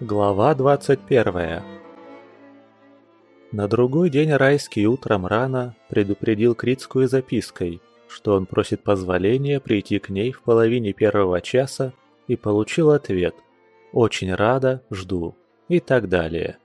Глава 21 На другой день Райский утром рано предупредил Критскую запиской, что он просит позволения прийти к ней в половине первого часа и получил ответ «Очень рада, жду» и так далее.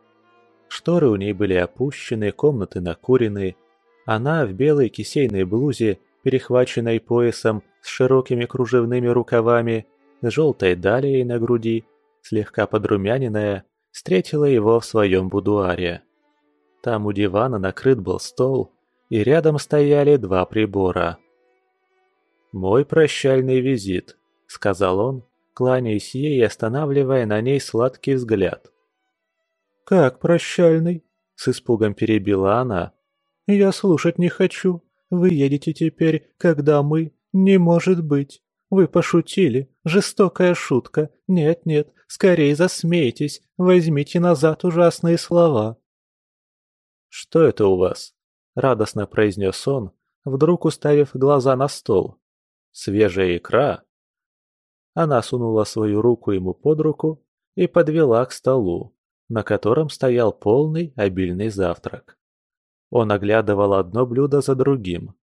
Шторы у ней были опущены, комнаты накурены. Она в белой кисейной блузе, перехваченной поясом с широкими кружевными рукавами, с желтой далией на груди – слегка подрумяненная, встретила его в своем будуаре. Там у дивана накрыт был стол, и рядом стояли два прибора. «Мой прощальный визит», — сказал он, кланяясь ей и останавливая на ней сладкий взгляд. «Как прощальный?» — с испугом перебила она. «Я слушать не хочу. Вы едете теперь, когда мы... Не может быть. Вы пошутили. Жестокая шутка. Нет-нет, скорее засмейтесь. Возьмите назад ужасные слова. «Что это у вас?» — радостно произнес он, вдруг уставив глаза на стол. «Свежая икра?» Она сунула свою руку ему под руку и подвела к столу, на котором стоял полный обильный завтрак. Он оглядывал одно блюдо за другим.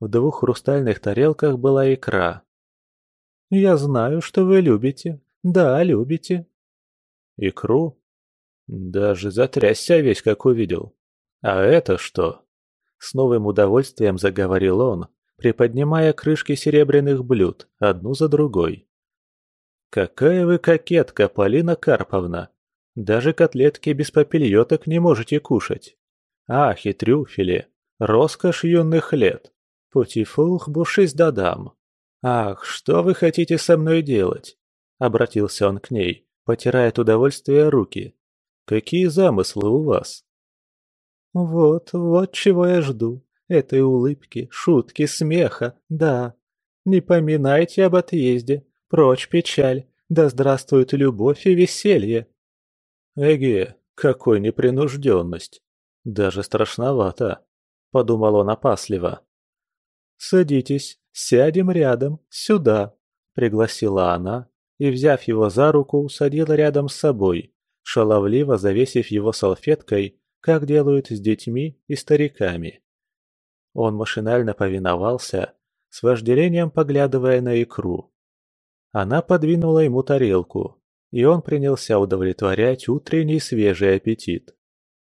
В двух хрустальных тарелках была икра, я знаю, что вы любите. Да, любите. Икру? Даже затрясся весь, как увидел. А это что? С новым удовольствием заговорил он, приподнимая крышки серебряных блюд, одну за другой. «Какая вы кокетка, Полина Карповна! Даже котлетки без попельоток не можете кушать. Ах, и трюфели! Роскошь юных лет! Путифух бушись дадам!» «Ах, что вы хотите со мной делать?» — обратился он к ней, потирая от удовольствия руки. «Какие замыслы у вас?» «Вот, вот чего я жду. Этой улыбки, шутки, смеха, да. Не поминайте об отъезде. Прочь печаль. Да здравствует любовь и веселье!» «Эге, какой непринужденность! Даже страшновато!» — подумал он опасливо. «Садитесь, «Сядем рядом, сюда», — пригласила она и, взяв его за руку, усадила рядом с собой, шаловливо завесив его салфеткой, как делают с детьми и стариками. Он машинально повиновался, с вожделением поглядывая на икру. Она подвинула ему тарелку, и он принялся удовлетворять утренний свежий аппетит.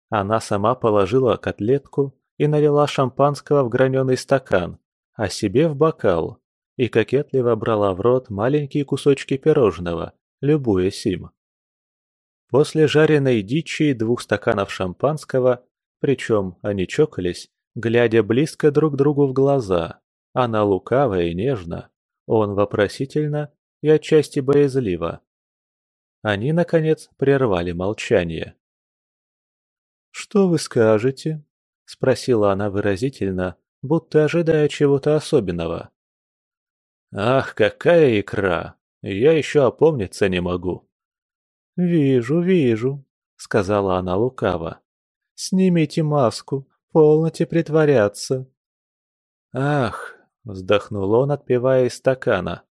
Она сама положила котлетку и налила шампанского в граненый стакан, а себе в бокал, и кокетливо брала в рот маленькие кусочки пирожного, любуясь им. После жареной дичи и двух стаканов шампанского, причем они чокались, глядя близко друг другу в глаза, она лукаво и нежно, он вопросительно и отчасти боязливо. Они, наконец, прервали молчание. «Что вы скажете?» — спросила она выразительно, будто ожидая чего-то особенного. «Ах, какая икра! Я еще опомниться не могу!» «Вижу, вижу», — сказала она лукаво. «Снимите маску, полноте притворяться». «Ах!» — вздохнул он, отпивая из стакана.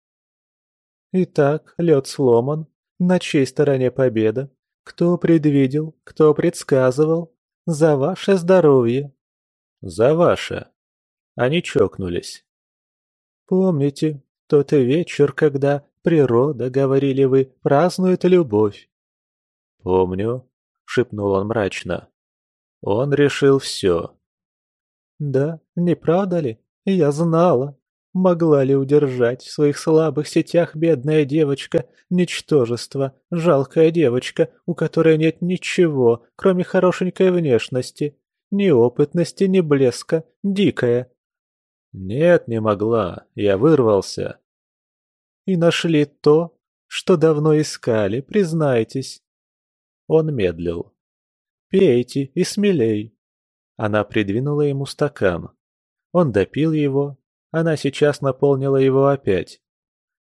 «Итак, лед сломан. На чьей стороне победа? Кто предвидел, кто предсказывал? За ваше здоровье!» «За ваше!» Они чокнулись. «Помните тот вечер, когда природа, говорили вы, празднует любовь?» «Помню», — шепнул он мрачно. «Он решил все». «Да, не правда ли? Я знала. Могла ли удержать в своих слабых сетях бедная девочка, ничтожество, жалкая девочка, у которой нет ничего, кроме хорошенькой внешности, ни опытности, ни блеска, дикая, «Нет, не могла. Я вырвался». «И нашли то, что давно искали, признайтесь». Он медлил. «Пейте и смелей». Она придвинула ему стакан. Он допил его. Она сейчас наполнила его опять.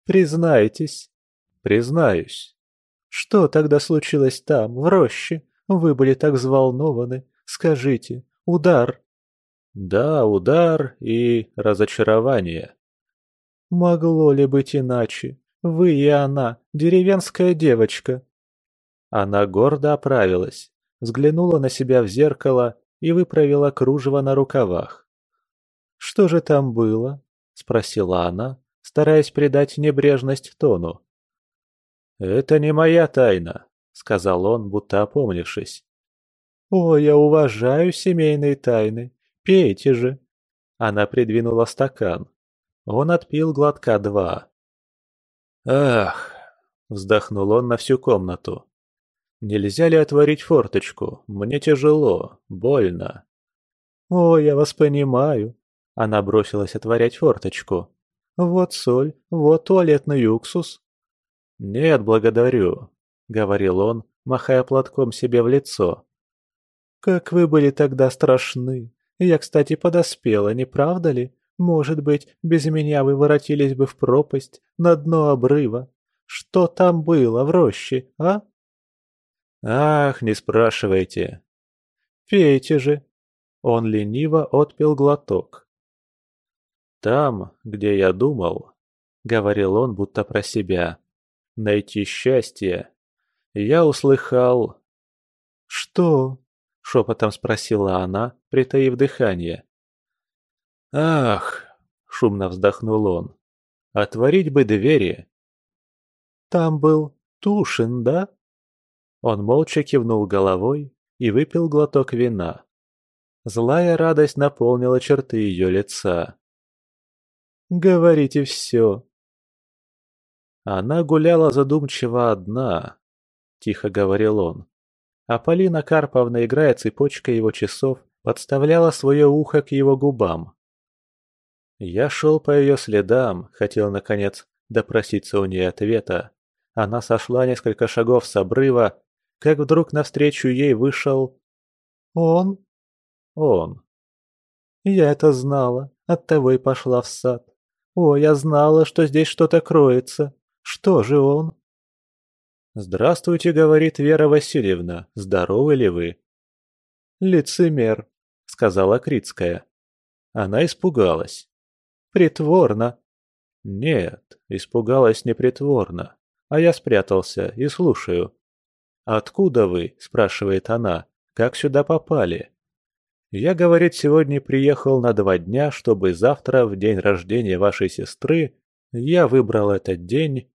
«Признайтесь». «Признаюсь». «Что тогда случилось там, в роще? Вы были так взволнованы. Скажите, удар, да, удар и разочарование. Могло ли быть иначе? Вы и она, деревенская девочка. Она гордо оправилась, взглянула на себя в зеркало и выправила кружево на рукавах. «Что же там было?» – спросила она, стараясь придать небрежность тону. «Это не моя тайна», – сказал он, будто опомнившись. «О, я уважаю семейные тайны. Пейте же!» Она придвинула стакан. Он отпил глотка два. «Ах!» – вздохнул он на всю комнату. «Нельзя ли отворить форточку? Мне тяжело, больно». «О, я вас понимаю!» Она бросилась отворять форточку. «Вот соль, вот туалетный уксус». «Нет, благодарю», — говорил он, махая платком себе в лицо. «Как вы были тогда страшны! Я, кстати, подоспела, не правда ли? Может быть, без меня вы воротились бы в пропасть, на дно обрыва. Что там было в роще, а?» «Ах, не спрашивайте!» «Пейте же!» Он лениво отпил глоток. «Там, где я думал», — говорил он будто про себя, — «найти счастье, я услыхал...» «Что?» — шепотом спросила она, притаив дыхание. «Ах!» — шумно вздохнул он. «Отворить бы двери!» «Там был Тушин, да?» Он молча кивнул головой и выпил глоток вина. Злая радость наполнила черты ее лица. «Говорите все». Она гуляла задумчиво одна, тихо говорил он. А Полина Карповна, играя цепочкой его часов, подставляла свое ухо к его губам. Я шел по ее следам, хотел, наконец, допроситься у нее ответа. Она сошла несколько шагов с обрыва, как вдруг навстречу ей вышел... Он? Он. Я это знала, оттого и пошла в сад. О, я знала, что здесь что-то кроется. Что же он? «Здравствуйте», — говорит Вера Васильевна, — «здоровы ли вы?» «Лицемер», — сказала Крицкая. Она испугалась. «Притворно». «Нет, испугалась не притворно, а я спрятался и слушаю». «Откуда вы?» – спрашивает она. «Как сюда попали?» «Я, говорит, сегодня приехал на два дня, чтобы завтра, в день рождения вашей сестры, я выбрал этот день».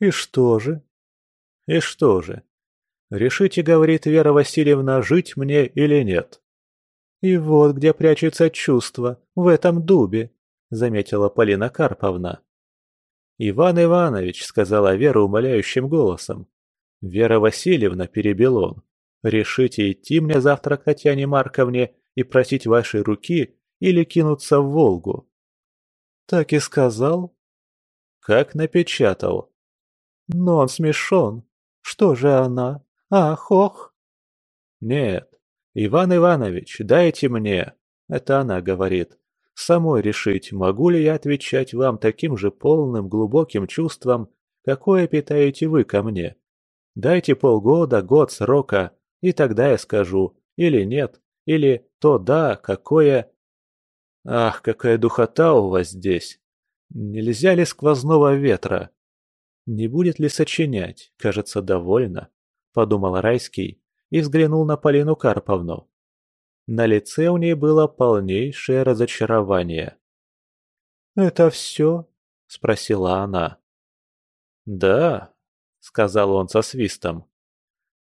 «И что же?» И что же? Решите, говорит Вера Васильевна, жить мне или нет. И вот где прячется чувство, в этом дубе, заметила Полина Карповна. Иван Иванович, сказала Вера умоляющим голосом. Вера Васильевна, перебил он, решите идти мне завтра к Татьяне Марковне и просить вашей руки или кинуться в Волгу. Так и сказал. Как напечатал. Но он смешон. Что же она? Ах, ох!» «Нет, Иван Иванович, дайте мне!» Это она говорит. «Самой решить, могу ли я отвечать вам таким же полным глубоким чувством, какое питаете вы ко мне. Дайте полгода, год срока, и тогда я скажу, или нет, или то да, какое... Ах, какая духота у вас здесь! Нельзя ли сквозного ветра? Не будет ли сочинять? Кажется, довольно, подумал Райский и взглянул на Полину Карповну. На лице у ней было полнейшее разочарование. «Это все?» – спросила она. «Да», – сказал он со свистом.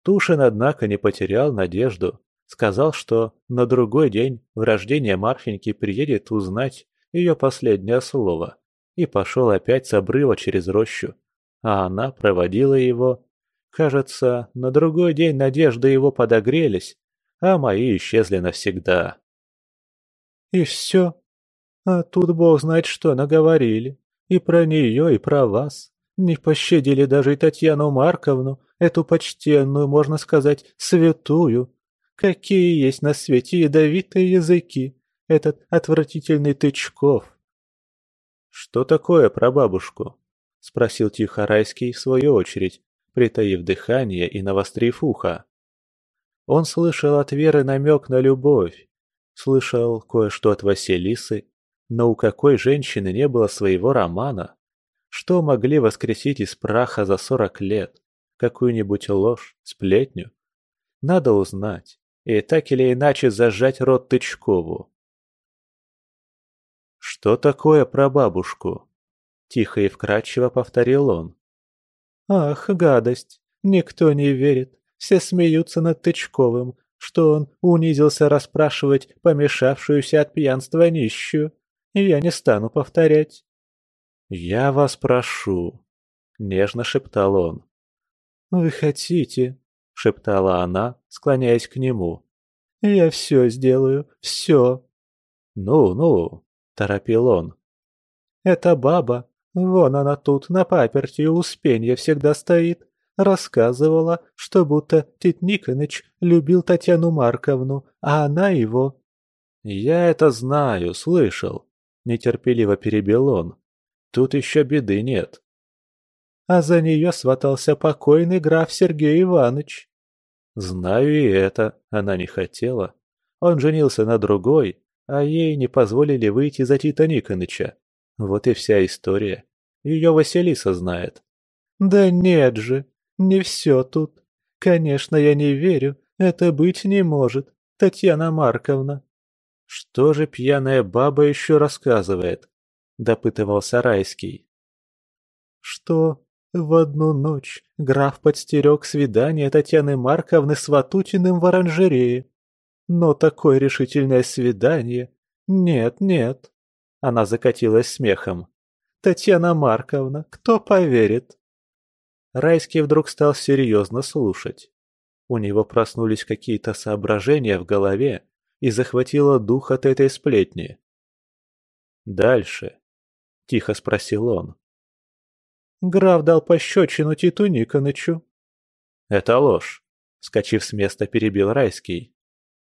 Тушин, однако, не потерял надежду. Сказал, что на другой день в рождение Марфеньки приедет узнать ее последнее слово, и пошел опять с обрыва через рощу а она проводила его. Кажется, на другой день надежды его подогрелись, а мои исчезли навсегда. И все. А тут бог знает что наговорили. И про нее, и про вас. Не пощадили даже и Татьяну Марковну, эту почтенную, можно сказать, святую. Какие есть на свете ядовитые языки. Этот отвратительный Тычков. Что такое про бабушку? — спросил тихо Райский в свою очередь, притаив дыхание и навострив ухо. Он слышал от Веры намек на любовь, слышал кое-что от Василисы, но у какой женщины не было своего романа? Что могли воскресить из праха за сорок лет? какую-нибудь ложь, сплетню. Надо узнать, и так или иначе зажать рот Тычкову. «Что такое про бабушку?» – тихо и вкрадчиво повторил он. «Ах, гадость! Никто не верит, все смеются над Тычковым, что он унизился расспрашивать помешавшуюся от пьянства нищую. Я не стану повторять». «Я вас прошу», — нежно шептал он. «Вы хотите?» — шептала она, склоняясь к нему. «Я все сделаю, все». «Ну-ну», — торопил он. «Эта баба, вон она тут, на паперти у Успенья всегда стоит, рассказывала, что будто Тит Никоныч любил Татьяну Марковну, а она его». «Я это знаю, слышал», — нетерпеливо перебил он. «Тут еще беды нет». «А за нее сватался покойный граф Сергей Иванович». «Знаю и это, она не хотела. Он женился на другой, а ей не позволили выйти за Тита Никоныча. Вот и вся история. Ее Василиса знает». «Да нет же, не все тут. Конечно, я не верю, это быть не может, Татьяна Марковна. Что же пьяная баба еще рассказывает? Допытывался Райский. Что в одну ночь граф подстерег свидание Татьяны Марковны с Ватутиным в оранжерее. Но такое решительное свидание... Нет, нет. Она закатилась смехом. Татьяна Марковна, кто поверит? Райский вдруг стал серьезно слушать. У него проснулись какие-то соображения в голове и захватило дух от этой сплетни. «Дальше?» – тихо спросил он. «Граф дал пощечину Титу Никонычу». «Это ложь», – скачив с места, перебил Райский.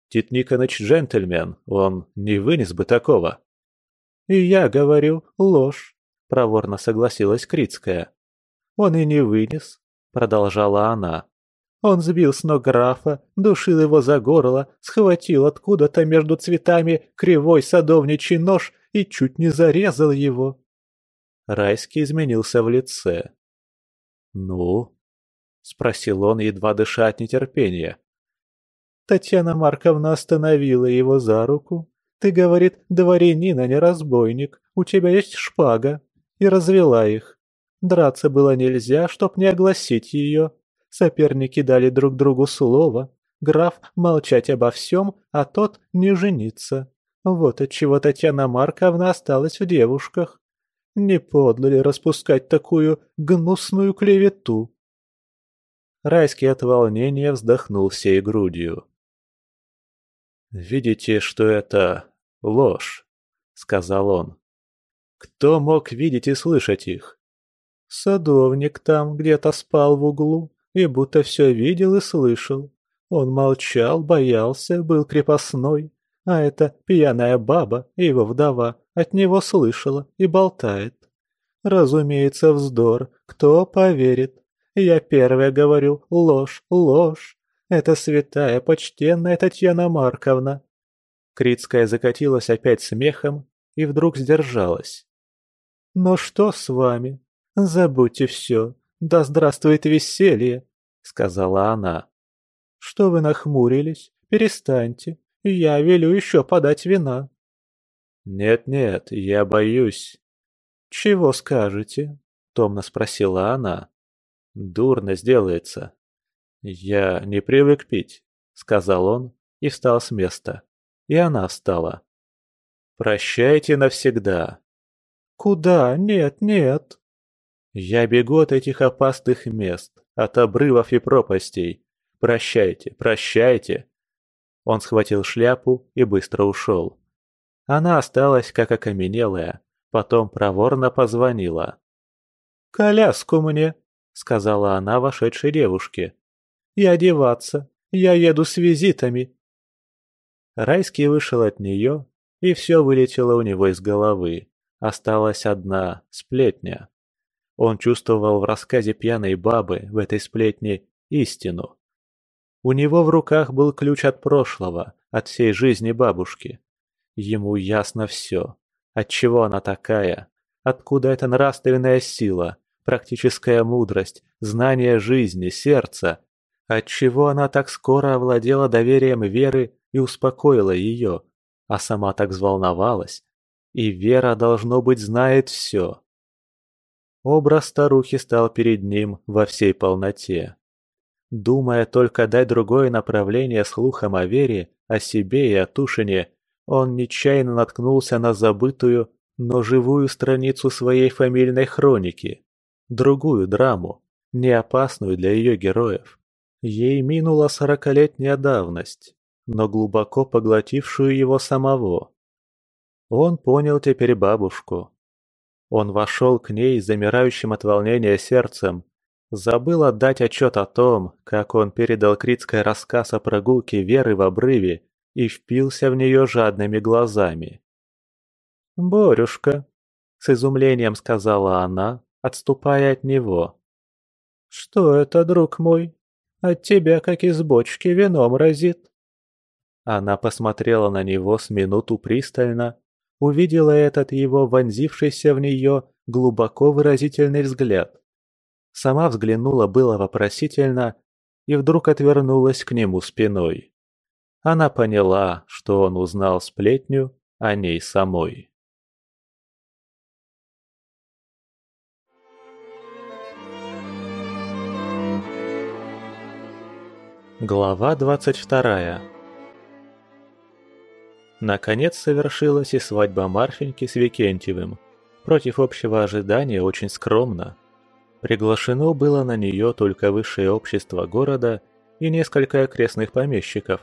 «Тит Никоныч джентльмен, он не вынес бы такого». «И я говорю, ложь», – проворно согласилась Крицкая. Он и не вынес, продолжала она. Он сбил с ног графа, душил его за горло, схватил откуда-то между цветами кривой садовничий нож и чуть не зарезал его. Райский изменился в лице. «Ну?» — спросил он, едва дыша от нетерпения. Татьяна Марковна остановила его за руку. «Ты, — говорит, — дворянин, а не разбойник, у тебя есть шпага», и развела их. Драться было нельзя, чтоб не огласить ее. Соперники дали друг другу слово. Граф молчать обо всем, а тот не жениться. Вот отчего Татьяна Марковна осталась в девушках. Не подло ли распускать такую гнусную клевету? Райский от волнения вздохнул всей грудью. «Видите, что это ложь», — сказал он. «Кто мог видеть и слышать их? Садовник там где-то спал в углу и будто все видел и слышал. Он молчал, боялся, был крепостной, а эта пьяная баба, его вдова, от него слышала и болтает. Разумеется, вздор, кто поверит? Я первая говорю ложь, ложь. Это святая, почтенная Татьяна Марковна. Критская закатилась опять смехом и вдруг сдержалась. «Но что с вами? «Забудьте все. Да здравствует веселье!» — сказала она. «Что вы нахмурились? Перестаньте. Я велю еще подать вина». «Нет-нет, я боюсь». «Чего скажете?» — томно спросила она. «Дурно сделается». «Я не привык пить», — сказал он и встал с места. И она встала. «Прощайте навсегда». «Куда? Нет, нет!» Я бегу от этих опасных мест, от обрывов и пропастей. Прощайте, прощайте. Он схватил шляпу и быстро ушел. Она осталась как окаменелая, потом проворно позвонила. «Коляску мне», — сказала она вошедшей девушке. «И одеваться. Я еду с визитами». Райский вышел от нее, и все вылетело у него из головы. Осталась одна сплетня. Он чувствовал в рассказе пьяной бабы в этой сплетне истину. У него в руках был ключ от прошлого, от всей жизни бабушки. Ему ясно все. Отчего она такая? Откуда эта нравственная сила, практическая мудрость, знание жизни, сердца. Отчего она так скоро овладела доверием Веры и успокоила ее, а сама так взволновалась. И Вера, должно быть, знает все. Образ старухи стал перед ним во всей полноте. Думая только дать другое направление слухам о Вере, о себе и о Тушине, он нечаянно наткнулся на забытую, но живую страницу своей фамильной хроники. Другую драму, не опасную для ее героев. Ей минула сорокалетняя давность, но глубоко поглотившую его самого. Он понял теперь бабушку. Он вошел к ней замирающим от волнения сердцем, забыл отдать отчет о том, как он передал Критской рассказ о прогулке Веры в обрыве и впился в нее жадными глазами. «Борюшка», — с изумлением сказала она, отступая от него. «Что это, друг мой? От тебя, как из бочки, вином разит». Она посмотрела на него с минуту пристально, увидела этот его вонзившийся в нее глубоко выразительный взгляд. Сама взглянула было вопросительно и вдруг отвернулась к нему спиной. Она поняла, что он узнал сплетню о ней самой. Глава 22 Наконец совершилась и свадьба Марфеньки с Викентьевым. Против общего ожидания очень скромно. Приглашено было на нее только высшее общество города и несколько окрестных помещиков,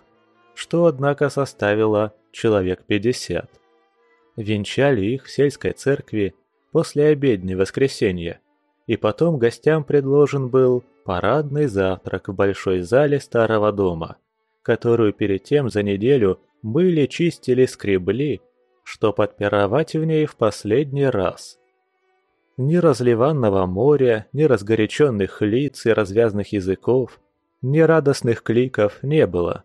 что, однако, составило человек пятьдесят. Венчали их в сельской церкви после обедни воскресенья, и потом гостям предложен был парадный завтрак в большой зале старого дома, которую перед тем за неделю были чистили, скребли, что подпировать в ней в последний раз. Ни разливанного моря, ни разгоряченных лиц и развязных языков, ни радостных кликов не было.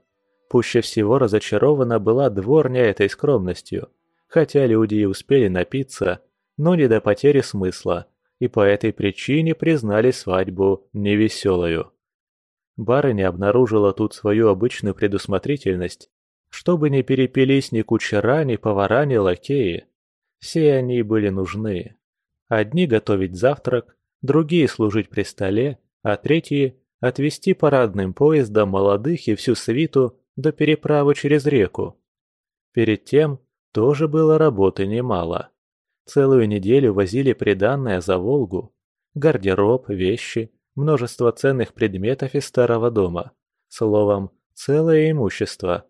Пуще всего разочарована была дворня этой скромностью, хотя люди и успели напиться, но не до потери смысла – и по этой причине признали свадьбу невеселою. Барыня обнаружила тут свою обычную предусмотрительность, чтобы не перепились ни кучера, ни повара, ни лакеи. Все они были нужны. Одни готовить завтрак, другие служить при столе, а третьи – отвезти парадным поездом молодых и всю свиту до переправы через реку. Перед тем тоже было работы немало. Целую неделю возили приданное за Волгу. Гардероб, вещи, множество ценных предметов из старого дома. Словом, целое имущество.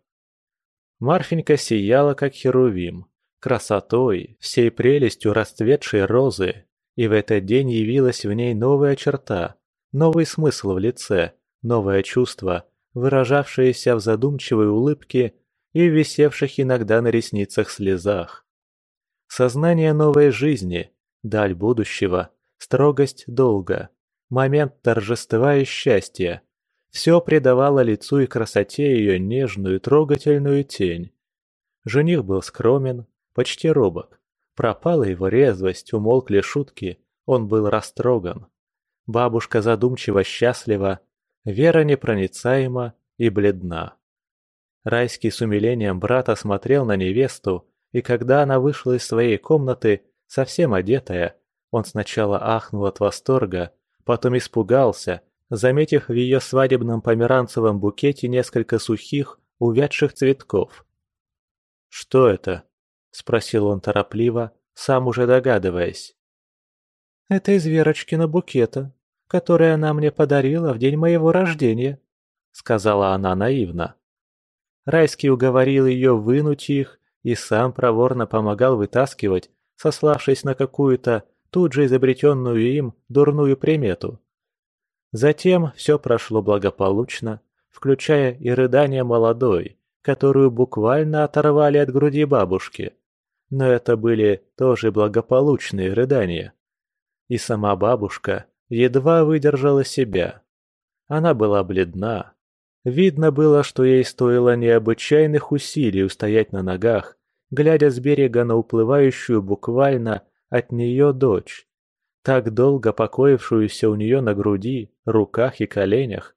Марфенька сияла, как херувим, красотой, всей прелестью расцветшей розы, и в этот день явилась в ней новая черта, новый смысл в лице, новое чувство, выражавшееся в задумчивой улыбке и висевших иногда на ресницах слезах. Сознание новой жизни, даль будущего, строгость долга, момент торжества и счастья. Все придавало лицу и красоте ее нежную трогательную тень. Жених был скромен, почти робок. Пропала его резвость, умолкли шутки, он был растроган. Бабушка задумчиво счастлива, Вера непроницаема и бледна. Райский с умилением брата смотрел на невесту, и когда она вышла из своей комнаты, совсем одетая, он сначала ахнул от восторга, потом испугался, заметив в ее свадебном померанцевом букете несколько сухих, увядших цветков. «Что это?» – спросил он торопливо, сам уже догадываясь. «Это из Верочкина букета, который она мне подарила в день моего рождения», – сказала она наивно. Райский уговорил ее вынуть их и сам проворно помогал вытаскивать, сославшись на какую-то тут же изобретенную им дурную примету. Затем все прошло благополучно, включая и рыдание молодой, которую буквально оторвали от груди бабушки. Но это были тоже благополучные рыдания. И сама бабушка едва выдержала себя. Она была бледна, Видно было, что ей стоило необычайных усилий устоять на ногах, глядя с берега на уплывающую буквально от нее дочь. Так долго покоившуюся у нее на груди, руках и коленях.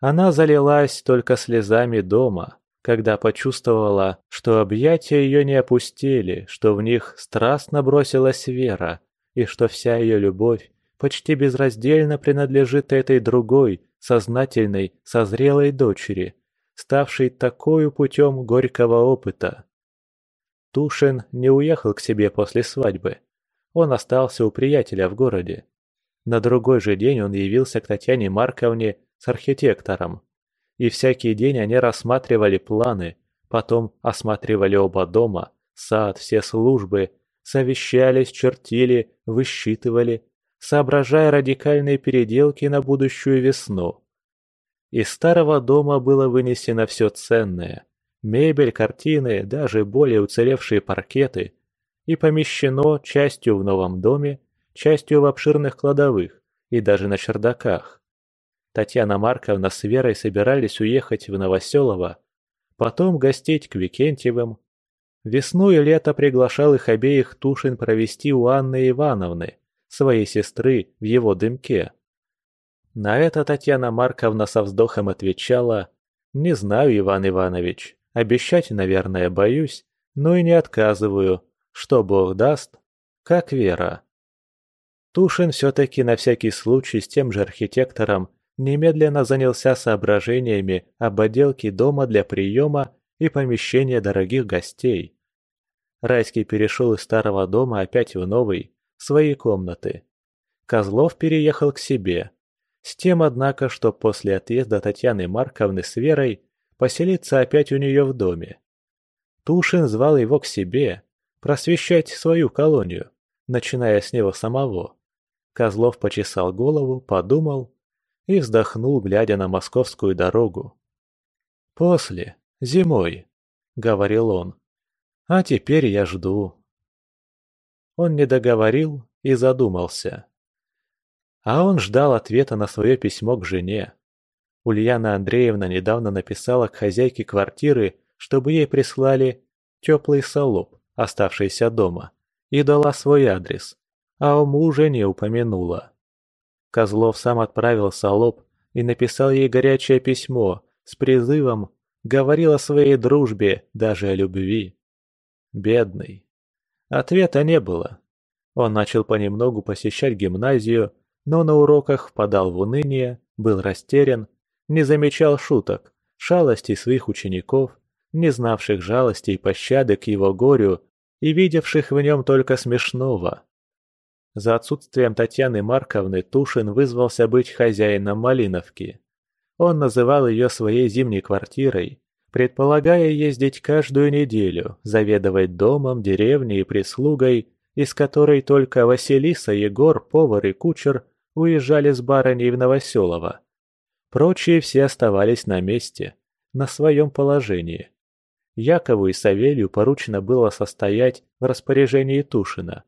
Она залилась только слезами дома, когда почувствовала, что объятия ее не опустили, что в них страстно бросилась вера, и что вся ее любовь почти безраздельно принадлежит этой другой, сознательной, созрелой дочери, ставшей такою путем горького опыта. Тушин не уехал к себе после свадьбы. Он остался у приятеля в городе. На другой же день он явился к Татьяне Марковне с архитектором. И всякий день они рассматривали планы, потом осматривали оба дома, сад, все службы, совещались, чертили, высчитывали, соображая радикальные переделки на будущую весну. Из старого дома было вынесено все ценное – мебель, картины, даже более уцелевшие паркеты – и помещено частью в новом доме, частью в обширных кладовых и даже на чердаках. Татьяна Марковна с Верой собирались уехать в Новоселово, потом гостить к Викентьевым. Весну и лето приглашал их обеих Тушин провести у Анны Ивановны, своей сестры, в его дымке. На это Татьяна Марковна со вздохом отвечала «Не знаю, Иван Иванович, обещать, наверное, боюсь, но и не отказываю, что Бог даст, как вера. Тушин все-таки на всякий случай с тем же архитектором немедленно занялся соображениями об отделке дома для приема и помещения дорогих гостей. Райский перешел из старого дома опять в новый, свои комнаты. Козлов переехал к себе. С тем, однако, что после отъезда Татьяны Марковны с Верой поселиться опять у нее в доме. Тушин звал его к себе, просвещать свою колонию, начиная с него самого. Козлов почесал голову, подумал и вздохнул, глядя на московскую дорогу. «После, зимой», — говорил он, — «а теперь я жду». Он не договорил и задумался. А он ждал ответа на свое письмо к жене. Ульяна Андреевна недавно написала к хозяйке квартиры, чтобы ей прислали теплый солоб оставшейся дома, и дала свой адрес, а о муже не упомянула. Козлов сам отправил Солоб и написал ей горячее письмо с призывом, говорил о своей дружбе, даже о любви. Бедный. Ответа не было. Он начал понемногу посещать гимназию, но на уроках впадал в уныние, был растерян, не замечал шуток, шалостей своих учеников, не знавших жалости и пощады к его горю и видевших в нем только смешного. За отсутствием Татьяны Марковны Тушин вызвался быть хозяином Малиновки. Он называл ее своей зимней квартирой, предполагая ездить каждую неделю, заведовать домом, деревней и прислугой, из которой только Василиса, Егор, повар и кучер уезжали с барыней в Новоселово. Прочие все оставались на месте, на своем положении. Якову и Савелью поручено было состоять в распоряжении Тушина.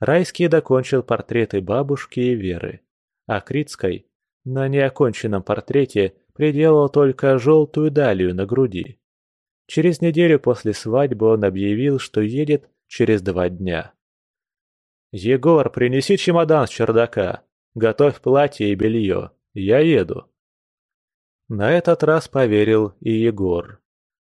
Райский докончил портреты бабушки и Веры, а Крицкой на неоконченном портрете приделал только желтую далию на груди. Через неделю после свадьбы он объявил, что едет через два дня. «Егор, принеси чемодан с чердака. Готовь платье и белье. Я еду». На этот раз поверил и Егор.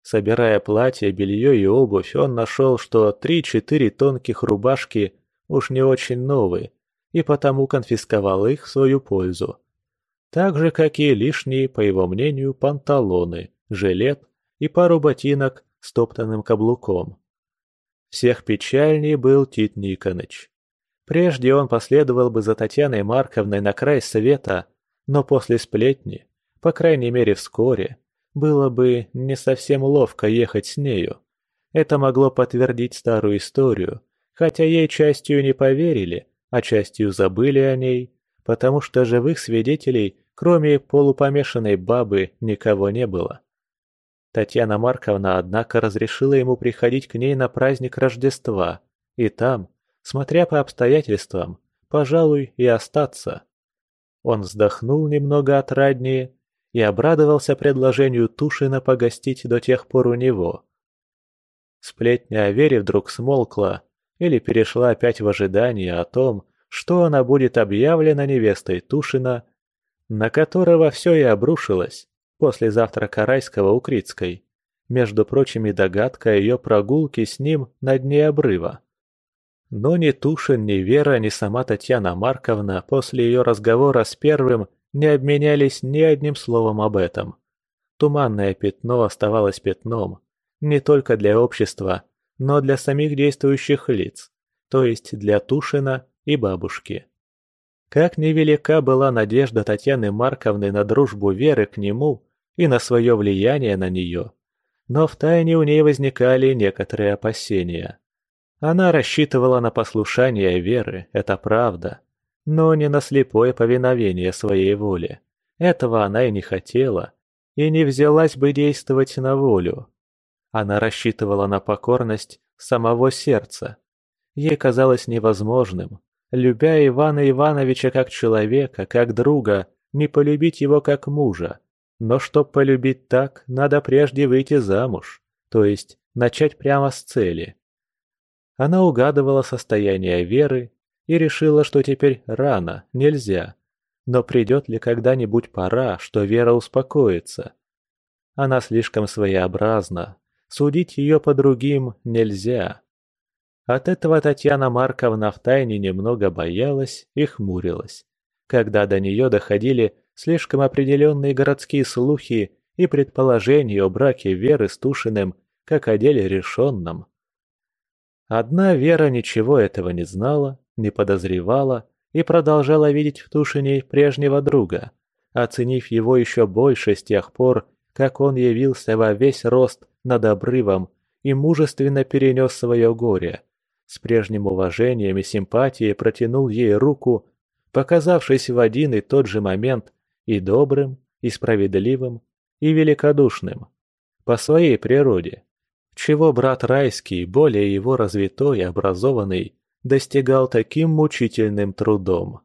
Собирая платье, белье и обувь, он нашел, что три-четыре тонких рубашки уж не очень новые, и потому конфисковал их в свою пользу. Так же, как и лишние, по его мнению, панталоны, жилет и пару ботинок с топтанным каблуком. Всех печальней был Тит Никоныч. Прежде он последовал бы за Татьяной Марковной на край света, но после сплетни, по крайней мере вскоре, было бы не совсем ловко ехать с нею. Это могло подтвердить старую историю, хотя ей частью не поверили, а частью забыли о ней, потому что живых свидетелей, кроме полупомешанной бабы, никого не было. Татьяна Марковна, однако, разрешила ему приходить к ней на праздник Рождества, и там, смотря по обстоятельствам, пожалуй, и остаться. Он вздохнул немного отраднее и обрадовался предложению Тушина погостить до тех пор у него. Сплетня о Вере вдруг смолкла или перешла опять в ожидание о том, что она будет объявлена невестой Тушина, на которого все и обрушилось после завтрака райского у Крицкой, между прочими догадка ее прогулки с ним на дне обрыва. Но ни Тушин, ни Вера, ни сама Татьяна Марковна после ее разговора с первым не обменялись ни одним словом об этом. Туманное пятно оставалось пятном, не только для общества, но для самих действующих лиц, то есть для Тушина и бабушки. Как невелика была надежда Татьяны Марковны на дружбу Веры к нему и на свое влияние на нее, но втайне у ней возникали некоторые опасения. Она рассчитывала на послушание Веры, это правда, но не на слепое повиновение своей воле. Этого она и не хотела, и не взялась бы действовать на волю. Она рассчитывала на покорность самого сердца. Ей казалось невозможным, любя Ивана Ивановича как человека, как друга, не полюбить его как мужа. Но чтоб полюбить так, надо прежде выйти замуж, то есть начать прямо с цели. Она угадывала состояние Веры и решила, что теперь рано, нельзя. Но придет ли когда-нибудь пора, что Вера успокоится? Она слишком своеобразна, судить ее по другим нельзя. От этого Татьяна Марковна втайне немного боялась и хмурилась, когда до нее доходили слишком определенные городские слухи и предположения о браке Веры с Тушиным как о деле решенном. Одна Вера ничего этого не знала, не подозревала и продолжала видеть в Тушине прежнего друга, оценив его еще больше с тех пор, как он явился во весь рост над обрывом и мужественно перенес свое горе. С прежним уважением и симпатией протянул ей руку, показавшись в один и тот же момент и добрым, и справедливым, и великодушным. По своей природе. Чего брат Райский, более его развитой и образованный, достигал таким мучительным трудом.